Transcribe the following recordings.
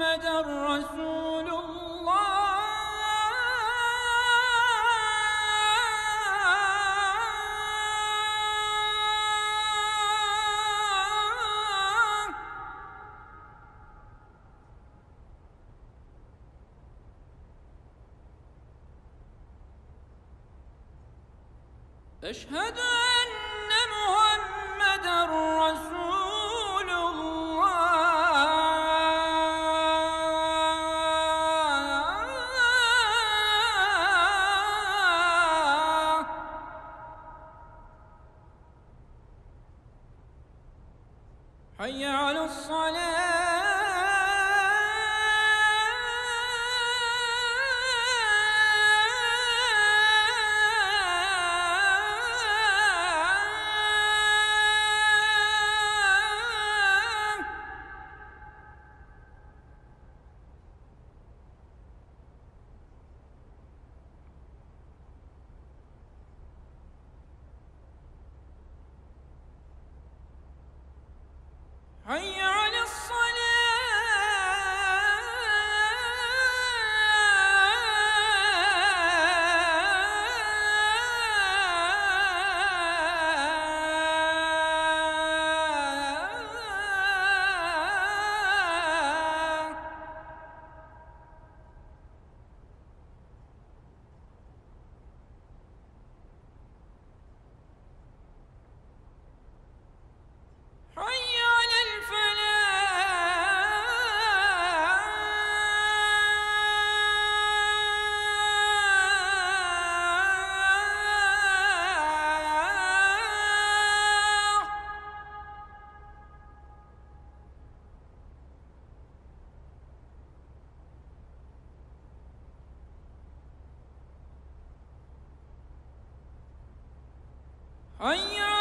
محمدا رسول الله. أشهد أن حي على الصلاة. حي على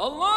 الله